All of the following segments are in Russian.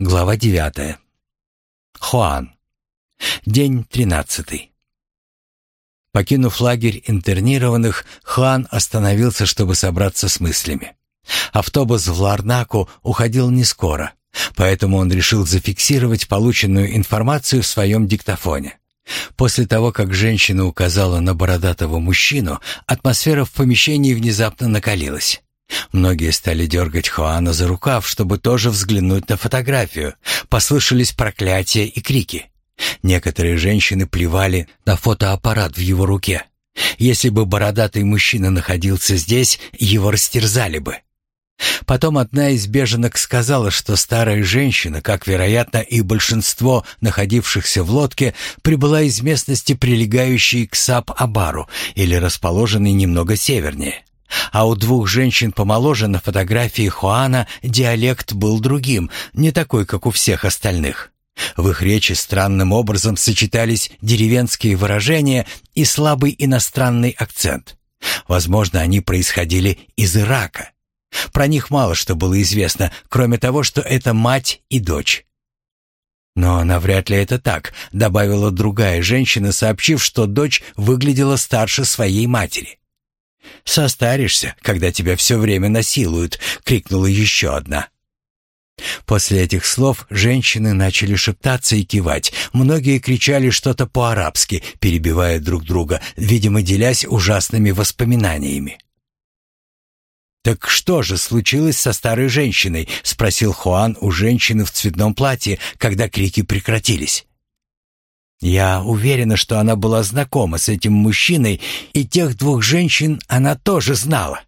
Глава девятая. Хуан. День тринадцатый. Покинув лагерь интернированных, Хуан остановился, чтобы собраться с мыслями. Автобус в Ларнаку уходил не скоро, поэтому он решил зафиксировать полученную информацию в своем диктофоне. После того, как женщина указала на бородатого мужчину, атмосфера в помещении внезапно накалилась. Многие стали дергать Хуана за рукав, чтобы тоже взглянуть на фотографию. Послышались проклятия и крики. Некоторые женщины плевали на фотоаппарат в его руке. Если бы бородатый мужчина находился здесь, его растерзали бы. Потом одна из беженок сказала, что старая женщина, как, вероятно, и большинство находившихся в лодке, прибыла из местности, прилегающей к Сап-Абару или расположенной немного севернее. А у двух женщин помоложе на фотографии Хуана диалект был другим, не такой, как у всех остальных. В их речи странным образом сочетались деревенские выражения и слабый иностранный акцент. Возможно, они происходили из Ирака. Про них мало что было известно, кроме того, что это мать и дочь. Но навряд ли это так, добавила другая женщина, сообщив, что дочь выглядела старше своей матери. «Состаришься, когда тебя все время насилуют», — крикнула еще одна. После этих слов женщины начали шептаться и кивать. Многие кричали что-то по-арабски, перебивая друг друга, видимо, делясь ужасными воспоминаниями. «Так что же случилось со старой женщиной?» — спросил Хуан у женщины в цветном платье, когда крики прекратились. Я уверена, что она была знакома с этим мужчиной, и тех двух женщин она тоже знала.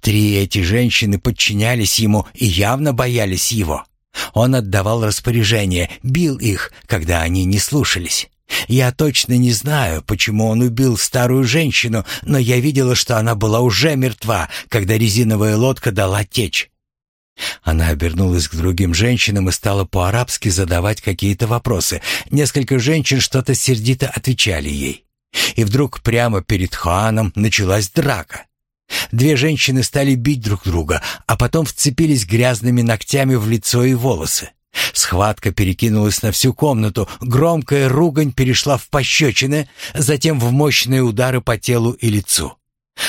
Три эти женщины подчинялись ему и явно боялись его. Он отдавал распоряжения, бил их, когда они не слушались. Я точно не знаю, почему он убил старую женщину, но я видела, что она была уже мертва, когда резиновая лодка дала течь. Она обернулась к другим женщинам и стала по-арабски задавать какие-то вопросы. Несколько женщин что-то сердито отвечали ей. И вдруг прямо перед Хуаном началась драка. Две женщины стали бить друг друга, а потом вцепились грязными ногтями в лицо и волосы. Схватка перекинулась на всю комнату, громкая ругань перешла в пощечины, затем в мощные удары по телу и лицу.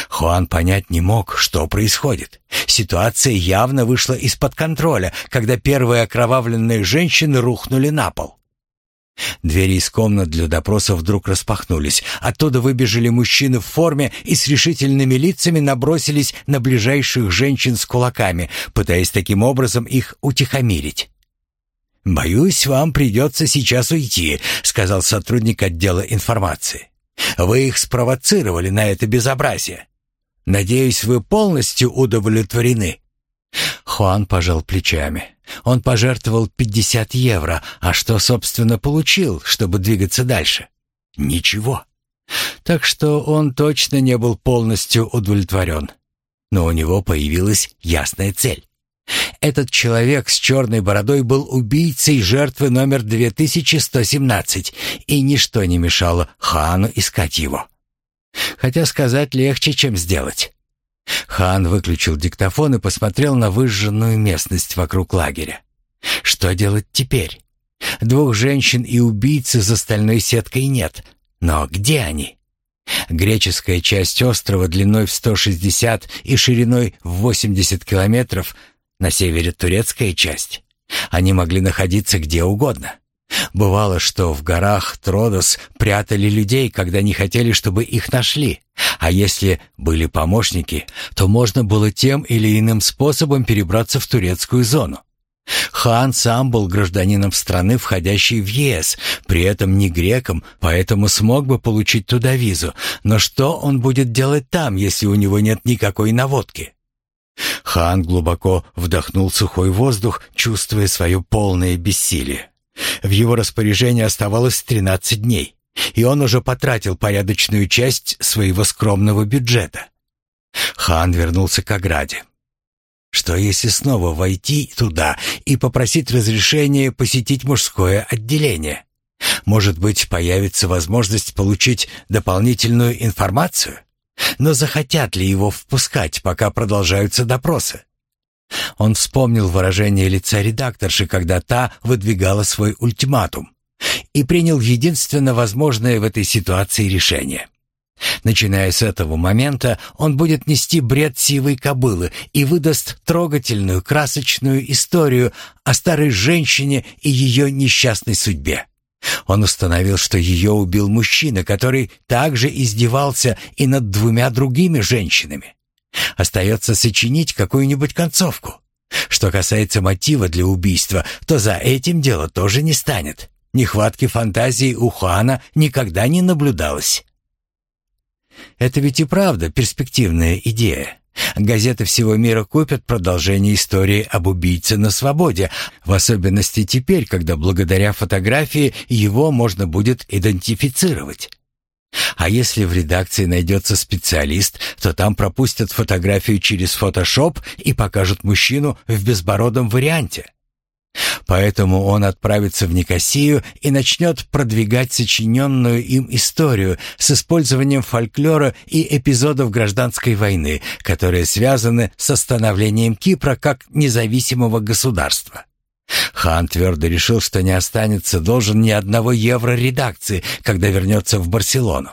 Хуан понять не мог, что происходит. Ситуация явно вышла из-под контроля, когда первые окровавленные женщины рухнули на пол. Двери из комнат для допросов вдруг распахнулись. Оттуда выбежали мужчины в форме и с решительными лицами набросились на ближайших женщин с кулаками, пытаясь таким образом их утихомирить. «Боюсь, вам придется сейчас уйти», — сказал сотрудник отдела информации. «Вы их спровоцировали на это безобразие. Надеюсь, вы полностью удовлетворены». Хуан пожал плечами. Он пожертвовал 50 евро, а что, собственно, получил, чтобы двигаться дальше? Ничего. Так что он точно не был полностью удовлетворен. Но у него появилась ясная цель. Этот человек с черной бородой был убийцей жертвы номер 2117, и ничто не мешало Хану искать его. Хотя сказать легче, чем сделать. Хан выключил диктофон и посмотрел на выжженную местность вокруг лагеря. Что делать теперь? Двух женщин и убийцы за стальной сеткой нет. Но где они? Греческая часть острова длиной в 160 и шириной в 80 километров, на севере турецкая часть. Они могли находиться где угодно. Бывало, что в горах Тродос прятали людей, когда не хотели, чтобы их нашли. А если были помощники, то можно было тем или иным способом перебраться в турецкую зону. Хан сам был гражданином страны, входящей в ЕС, при этом не греком, поэтому смог бы получить туда визу. Но что он будет делать там, если у него нет никакой наводки? Хан глубоко вдохнул сухой воздух, чувствуя свое полное бессилие. В его распоряжении оставалось 13 дней, и он уже потратил порядочную часть своего скромного бюджета. Хан вернулся к ограде. Что если снова войти туда и попросить разрешения посетить мужское отделение? Может быть, появится возможность получить дополнительную информацию? Но захотят ли его впускать, пока продолжаются допросы? Он вспомнил выражение лица редакторши, когда та выдвигала свой ультиматум, и принял единственно возможное в этой ситуации решение. Начиная с этого момента, он будет нести бред сивой кобылы и выдаст трогательную, красочную историю о старой женщине и ее несчастной судьбе. Он установил, что ее убил мужчина, который также издевался и над двумя другими женщинами. Остается сочинить какую-нибудь концовку. Что касается мотива для убийства, то за этим дело тоже не станет. Нехватки фантазии у Хуана никогда не наблюдалось. Это ведь и правда перспективная идея. Газеты всего мира купят продолжение истории об убийце на свободе, в особенности теперь, когда благодаря фотографии его можно будет идентифицировать. А если в редакции найдется специалист, то там пропустят фотографию через фотошоп и покажут мужчину в безбородом варианте. Поэтому он отправится в Никосию и начнет продвигать сочиненную им историю с использованием фольклора и эпизодов гражданской войны, которые связаны с становлением Кипра как независимого государства. Хан твердо решил, что не останется должен ни одного евро редакции, когда вернется в Барселону.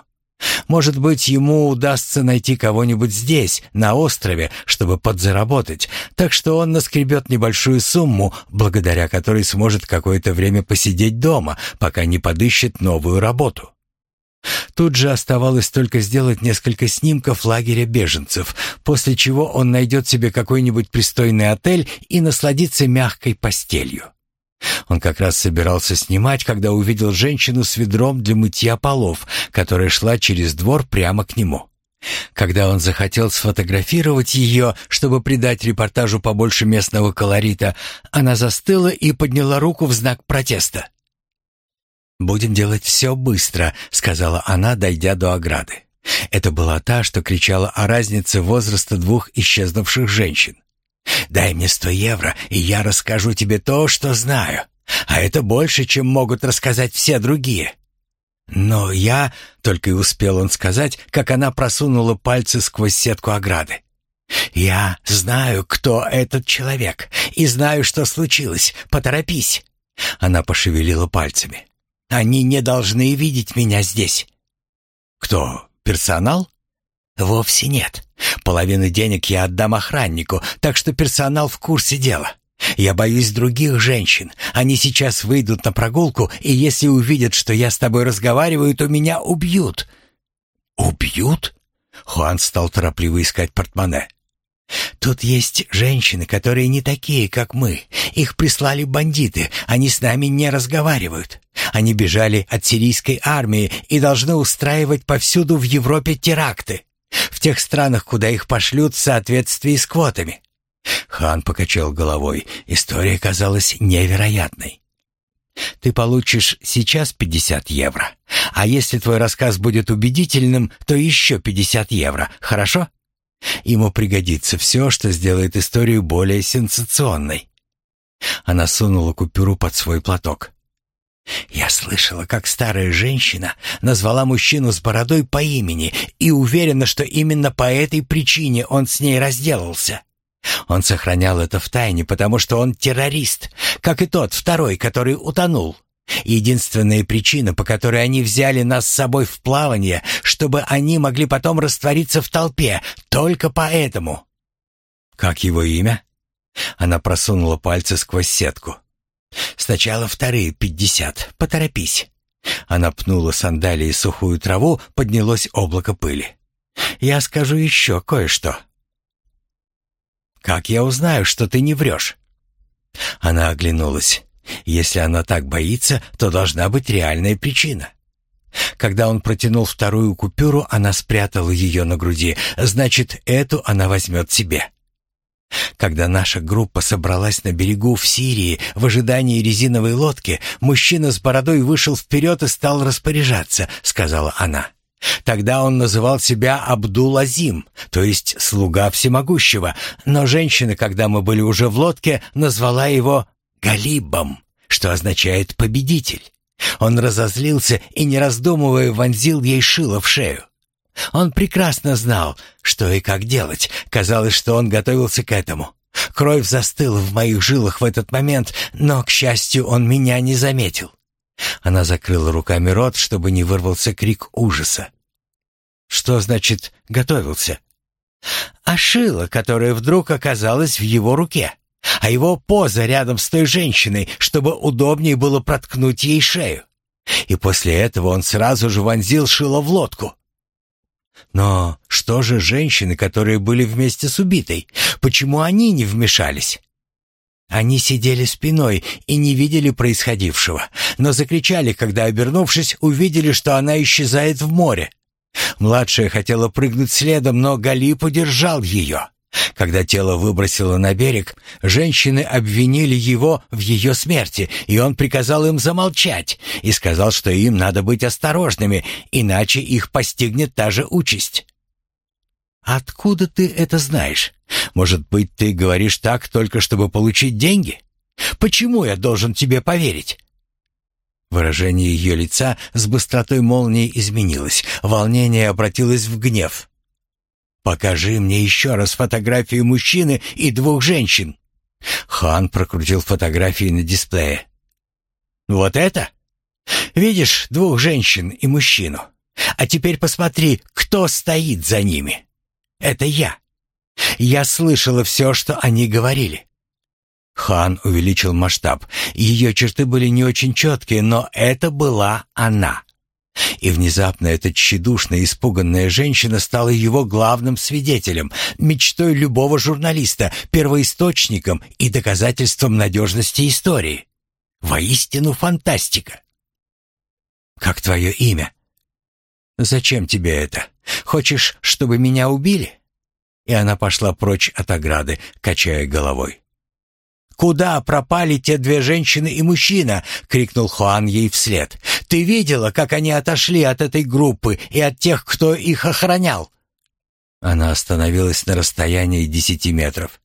Может быть, ему удастся найти кого-нибудь здесь, на острове, чтобы подзаработать, так что он наскребет небольшую сумму, благодаря которой сможет какое-то время посидеть дома, пока не подыщет новую работу. Тут же оставалось только сделать несколько снимков лагеря беженцев, после чего он найдет себе какой-нибудь пристойный отель и насладится мягкой постелью. Он как раз собирался снимать, когда увидел женщину с ведром для мытья полов, которая шла через двор прямо к нему. Когда он захотел сфотографировать ее, чтобы придать репортажу побольше местного колорита, она застыла и подняла руку в знак протеста. «Будем делать все быстро», — сказала она, дойдя до ограды. Это была та, что кричала о разнице возраста двух исчезнувших женщин. «Дай мне сто евро, и я расскажу тебе то, что знаю. А это больше, чем могут рассказать все другие». «Но я...» — только и успел он сказать, как она просунула пальцы сквозь сетку ограды. «Я знаю, кто этот человек, и знаю, что случилось. Поторопись!» Она пошевелила пальцами. Они не должны видеть меня здесь. Кто? Персонал? Вовсе нет. Половину денег я отдам охраннику, так что персонал в курсе дела. Я боюсь других женщин. Они сейчас выйдут на прогулку, и если увидят, что я с тобой разговариваю, то меня убьют. Убьют? Хуан стал торопливо искать портмоне. Тут есть женщины, которые не такие, как мы. Их прислали бандиты. Они с нами не разговаривают. Они бежали от сирийской армии и должны устраивать повсюду в Европе теракты. В тех странах, куда их пошлют в соответствии с квотами. Хан покачал головой. История казалась невероятной. Ты получишь сейчас 50 евро. А если твой рассказ будет убедительным, то еще 50 евро. Хорошо? Ему пригодится все, что сделает историю более сенсационной. Она сунула купюру под свой платок. Я слышала, как старая женщина назвала мужчину с бородой по имени и уверена, что именно по этой причине он с ней разделался. Он сохранял это в тайне, потому что он террорист, как и тот второй, который утонул. Единственная причина, по которой они взяли нас с собой в плавание, чтобы они могли потом раствориться в толпе, только поэтому. Как его имя? Она просунула пальцы сквозь сетку. Сначала вторые пятьдесят. Поторопись. Она пнула сандалией сухую траву, поднялось облако пыли. Я скажу еще кое-что. Как я узнаю, что ты не врешь? Она оглянулась. Если она так боится, то должна быть реальная причина. Когда он протянул вторую купюру, она спрятала ее на груди. Значит, эту она возьмет себе. Когда наша группа собралась на берегу в Сирии в ожидании резиновой лодки, мужчина с бородой вышел вперед и стал распоряжаться, сказала она. Тогда он называл себя Абдул-Азим, то есть слуга всемогущего, но женщина, когда мы были уже в лодке, назвала его Галибом, что означает «победитель». Он разозлился и, не раздумывая, вонзил ей шило в шею. Он прекрасно знал, что и как делать. Казалось, что он готовился к этому. Кровь застыла в моих жилах в этот момент, но, к счастью, он меня не заметил. Она закрыла руками рот, чтобы не вырвался крик ужаса. Что значит «готовился»? А шило, которое вдруг оказалось в его руке, а его поза рядом с той женщиной, чтобы удобнее было проткнуть ей шею. И после этого он сразу же вонзил шило в лодку. Но что же женщины, которые были вместе с убитой? Почему они не вмешались? Они сидели спиной и не видели происходившего, но закричали, когда, обернувшись, увидели, что она исчезает в море. Младшая хотела прыгнуть следом, но Галип удержал ее. Когда тело выбросило на берег, женщины обвинили его в ее смерти, и он приказал им замолчать и сказал, что им надо быть осторожными, иначе их постигнет та же участь. «Откуда ты это знаешь? Может быть, ты говоришь так только чтобы получить деньги? Почему я должен тебе поверить?» Выражение ее лица с быстротой молнии изменилось. Волнение обратилось в гнев. «Покажи мне еще раз фотографию мужчины и двух женщин». Хан прокрутил фотографии на дисплее. «Вот это? Видишь двух женщин и мужчину? А теперь посмотри, кто стоит за ними. Это я. Я слышала все, что они говорили. Хан увеличил масштаб. Ее черты были не очень четкие, но это была она. И внезапно эта тщедушная, испуганная женщина стала его главным свидетелем, мечтой любого журналиста, первоисточником и доказательством надежности истории. Воистину фантастика. «Как твое имя?» «Зачем тебе это? Хочешь, чтобы меня убили?» И она пошла прочь от ограды, качая головой. «Куда пропали те две женщины и мужчина?» — крикнул Хуан ей вслед. «Ты видела, как они отошли от этой группы и от тех, кто их охранял?» Она остановилась на расстоянии десяти метров.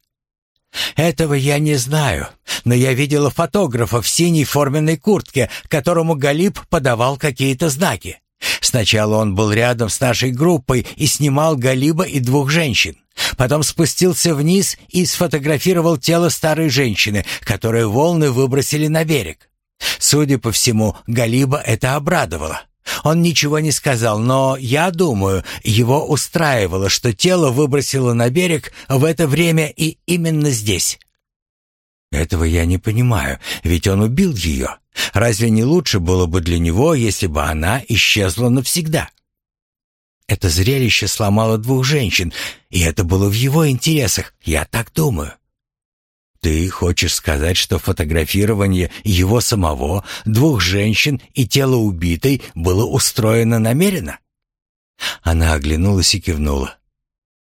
«Этого я не знаю, но я видела фотографа в синей форменной куртке, которому Галиб подавал какие-то знаки. Сначала он был рядом с нашей группой и снимал Галиба и двух женщин. Потом спустился вниз и сфотографировал тело старой женщины, которое волны выбросили на берег. Судя по всему, Галиба это обрадовало. Он ничего не сказал, но я думаю, его устраивало, что тело выбросило на берег в это время и именно здесь. Этого я не понимаю, ведь он убил ее. Разве не лучше было бы для него, если бы она исчезла навсегда? Это зрелище сломало двух женщин, и это было в его интересах, я так думаю. Ты хочешь сказать, что фотографирование его самого, двух женщин и тела убитой было устроено намеренно? Она оглянулась и кивнула.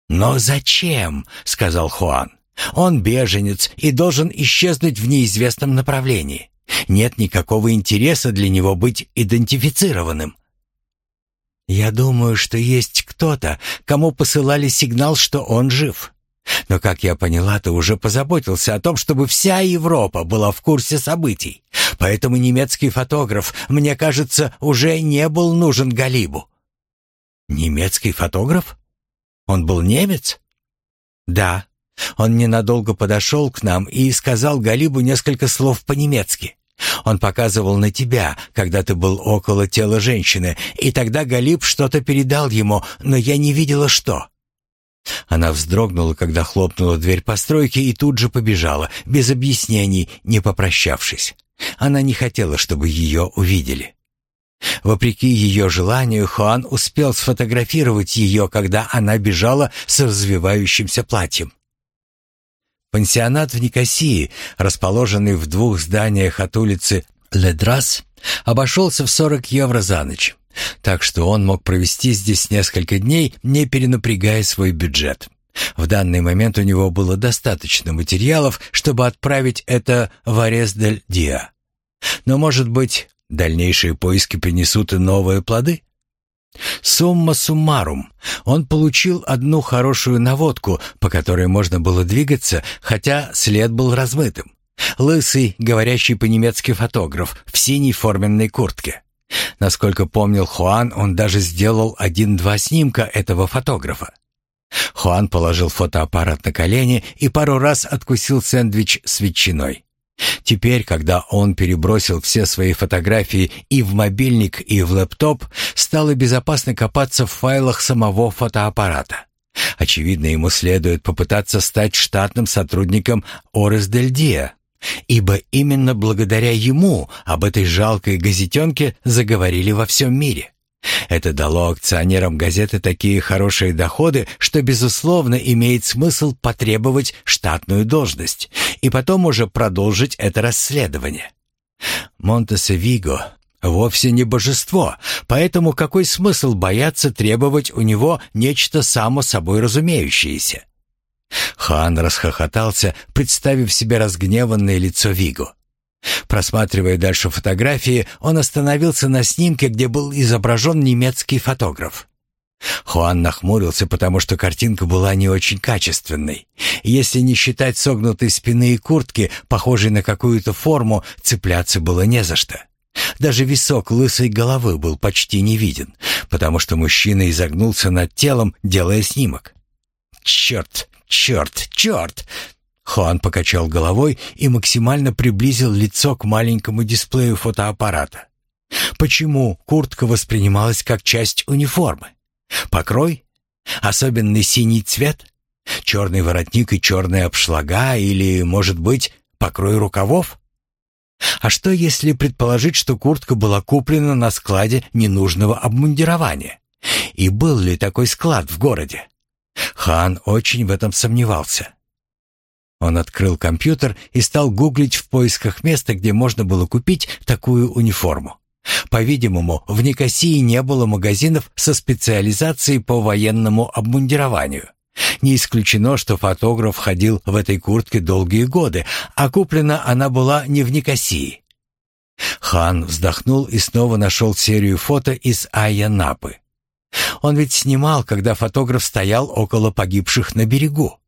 «Но зачем?» — сказал Хуан. «Он беженец и должен исчезнуть в неизвестном направлении. Нет никакого интереса для него быть идентифицированным. Я думаю, что есть кто-то, кому посылали сигнал, что он жив. Но, как я поняла, ты уже позаботился о том, чтобы вся Европа была в курсе событий. Поэтому немецкий фотограф, мне кажется, уже не был нужен Галибу. Немецкий фотограф? Он был немец? Да. Он ненадолго подошел к нам и сказал Галибу несколько слов по-немецки. Он показывал на тебя, когда ты был около тела женщины, и тогда Галиб что-то передал ему, но я не видела что». Она вздрогнула, когда хлопнула дверь постройки и тут же побежала, без объяснений, не попрощавшись. Она не хотела, чтобы ее увидели. Вопреки ее желанию, Хуан успел сфотографировать ее, когда она бежала с развивающимся платьем. Пансионат в Никосии, расположенный в двух зданиях от улицы Ледрас, обошелся в 40 евро за ночь, так что он мог провести здесь несколько дней, не перенапрягая свой бюджет. В данный момент у него было достаточно материалов, чтобы отправить это в Арес-дель-Диа. Но, может быть, дальнейшие поиски принесут и новые плоды? Сумма суммарум, он получил одну хорошую наводку, по которой можно было двигаться, хотя след был размытым. Лысый, говорящий по-немецки фотограф в синей форменной куртке. Насколько помнил Хуан, он даже сделал один-два снимка этого фотографа. Хуан положил фотоаппарат на колени и пару раз откусил сэндвич с ветчиной. Теперь, когда он перебросил все свои фотографии и в мобильник, и в лэптоп, стало безопасно копаться в файлах самого фотоаппарата. Очевидно, ему следует попытаться стать штатным сотрудником Орес Дель Диа, ибо именно благодаря ему об этой жалкой газетенке заговорили во всем мире. Это дало акционерам газеты такие хорошие доходы, что, безусловно, имеет смысл потребовать штатную должность и потом уже продолжить это расследование. Монтесевиго вовсе не божество, поэтому какой смысл бояться требовать у него нечто само собой разумеющееся? Хан расхохотался, представив себе разгневанное лицо Виго. Просматривая дальше фотографии, он остановился на снимке, где был изображен немецкий фотограф. Хуан нахмурился, потому что картинка была не очень качественной. Если не считать согнутой спины и куртки, похожей на какую-то форму, цепляться было не за что. Даже висок лысой головы был почти не виден, потому что мужчина изогнулся над телом, делая снимок. «Черт, черт, черт!» Хуан покачал головой и максимально приблизил лицо к маленькому дисплею фотоаппарата. Почему куртка воспринималась как часть униформы? Покрой? Особенный синий цвет? Черный воротник и черная обшлага или, может быть, покрой рукавов? А что, если предположить, что куртка была куплена на складе ненужного обмундирования? И был ли такой склад в городе? Хан очень в этом сомневался. Он открыл компьютер и стал гуглить в поисках места, где можно было купить такую униформу. По-видимому, в Никосии не было магазинов со специализацией по военному обмундированию. Не исключено, что фотограф ходил в этой куртке долгие годы, а куплена она была не в Никосии. Хан вздохнул и снова нашел серию фото из Айянапы. Он ведь снимал, когда фотограф стоял около погибших на берегу.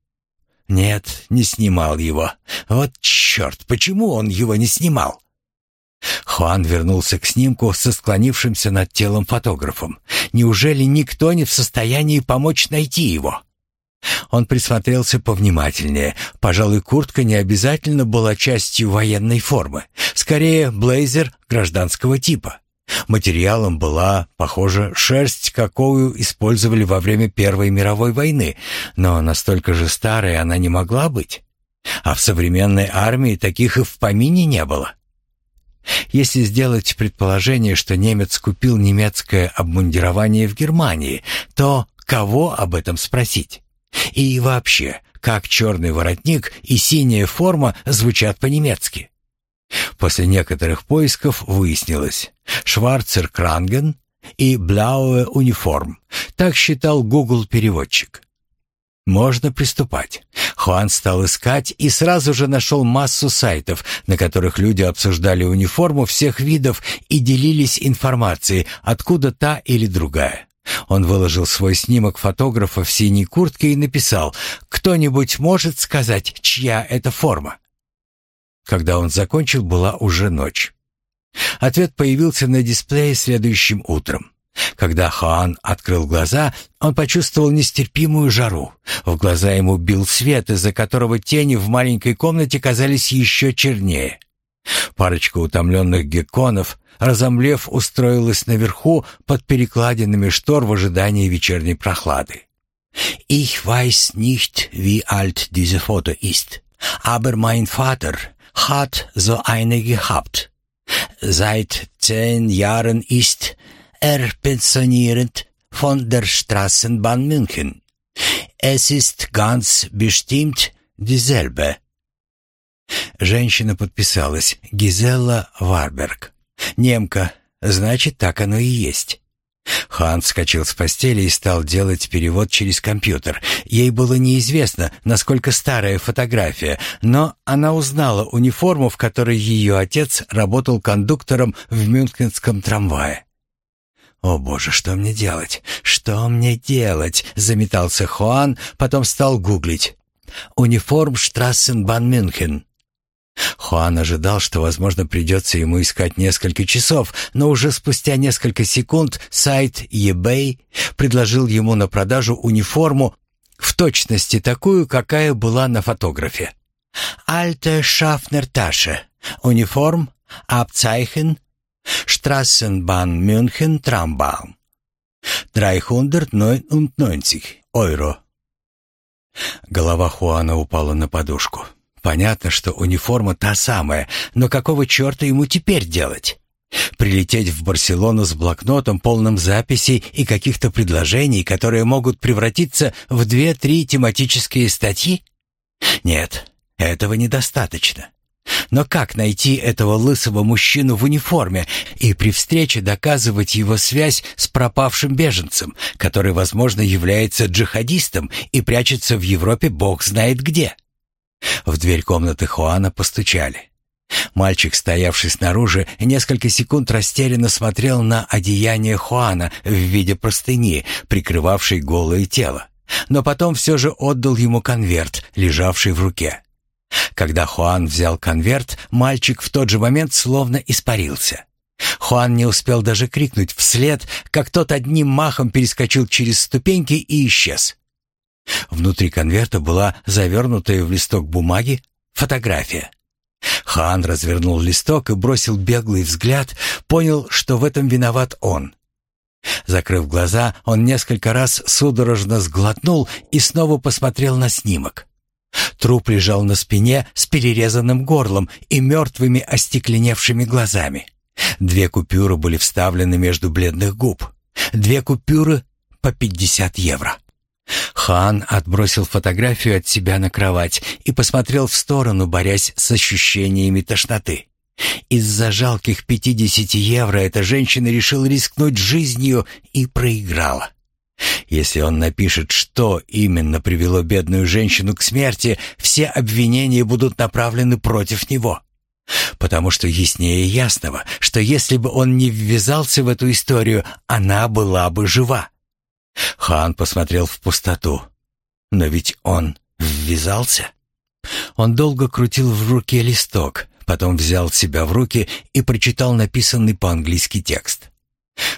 Нет, не снимал его. Вот черт, почему он его не снимал? Хуан вернулся к снимку со склонившимся над телом фотографом. Неужели никто не в состоянии помочь найти его? Он присмотрелся повнимательнее. Пожалуй, куртка не обязательно была частью военной формы. Скорее, блейзер гражданского типа. Материалом была, похоже, шерсть, какую использовали во время Первой мировой войны, но настолько же старой она не могла быть. А в современной армии таких и в помине не было. Если сделать предположение, что немец купил немецкое обмундирование в Германии, то кого об этом спросить? И вообще, как черный воротник и синяя форма звучат по-немецки? После некоторых поисков выяснилось «Шварцер Кранген» и «Блауэ униформ». Так считал Google-переводчик. Можно приступать. Хуан стал искать и сразу же нашел массу сайтов, на которых люди обсуждали униформу всех видов и делились информацией, откуда та или другая. Он выложил свой снимок фотографа в синей куртке и написал «Кто-нибудь может сказать, чья это форма?» Когда он закончил, была уже ночь. Ответ появился на дисплее следующим утром. Когда Хаан открыл глаза, он почувствовал нестерпимую жару. В глаза ему бил свет, из-за которого тени в маленькой комнате казались еще чернее. Парочка утомленных гекконов, разомлев, устроилась наверху под перекладинами штор в ожидании вечерней прохлады. «Ich weiß nicht, wie alt diese Foto ist, aber mein Vater hat so eine gehabt. Seit zehn Jahren ist er pensioniert von der Straßenbahn München. Es ist ganz bestimmt dieselbe. Женщина подписалась Гизелла Варберг. Немка, значит, так оно и есть. Хан вскочил с постели и стал делать перевод через компьютер. Ей было неизвестно, насколько старая фотография, но она узнала униформу, в которой ее отец работал кондуктором в мюнхенском трамвае. «О боже, что мне делать? Что мне делать?» — заметался Хуан, потом стал гуглить. «Униформ Штрассенбан Мюнхен». Хуан ожидал, что, возможно, придется ему искать несколько часов, но уже спустя несколько секунд сайт eBay предложил ему на продажу униформу в точности такую, какая была на фотографе. «Альте Шафнерташе. Униформ. Абцайхен. Straßenbahn Мюнхен Трамбаум. 399 Euro». Голова Хуана упала на подушку. Понятно, что униформа та самая, но какого черта ему теперь делать? Прилететь в Барселону с блокнотом, полным записей и каких-то предложений, которые могут превратиться в две-три тематические статьи? Нет, этого недостаточно. Но как найти этого лысого мужчину в униформе и при встрече доказывать его связь с пропавшим беженцем, который, возможно, является джихадистом и прячется в Европе бог знает где? В дверь комнаты Хуана постучали. Мальчик, стоявший снаружи, несколько секунд растерянно смотрел на одеяние Хуана в виде простыни, прикрывавшей голое тело, но потом все же отдал ему конверт, лежавший в руке. Когда Хуан взял конверт, мальчик в тот же момент словно испарился. Хуан не успел даже крикнуть вслед, как тот одним махом перескочил через ступеньки и исчез. Внутри конверта была завернутая в листок бумаги фотография. Хан развернул листок и бросил беглый взгляд, понял, что в этом виноват он. Закрыв глаза, он несколько раз судорожно сглотнул и снова посмотрел на снимок. Труп лежал на спине с перерезанным горлом и мертвыми остекленевшими глазами. Две купюры были вставлены между бледных губ. Две купюры по пятьдесят евро. Хан отбросил фотографию от себя на кровать и посмотрел в сторону, борясь с ощущениями тошноты. Из-за жалких пятидесяти евро эта женщина решила рискнуть жизнью и проиграла. Если он напишет, что именно привело бедную женщину к смерти, все обвинения будут направлены против него. Потому что яснее ясного, что если бы он не ввязался в эту историю, она была бы жива. Хан посмотрел в пустоту. Но ведь он ввязался. Он долго крутил в руке листок, потом взял себя в руки и прочитал написанный по-английски текст.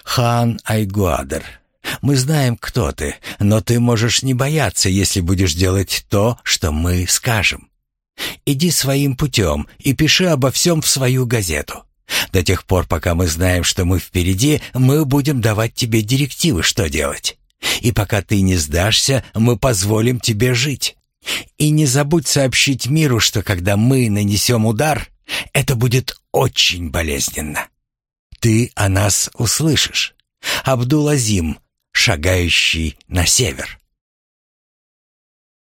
«Хан Айгуадер, мы знаем, кто ты, но ты можешь не бояться, если будешь делать то, что мы скажем. Иди своим путем и пиши обо всем в свою газету. До тех пор, пока мы знаем, что мы впереди, мы будем давать тебе директивы, что делать. И пока ты не сдашься, мы позволим тебе жить. И не забудь сообщить миру, что когда мы нанесем удар, это будет очень болезненно. Ты о нас услышишь. Абдул-Азим, шагающий на север.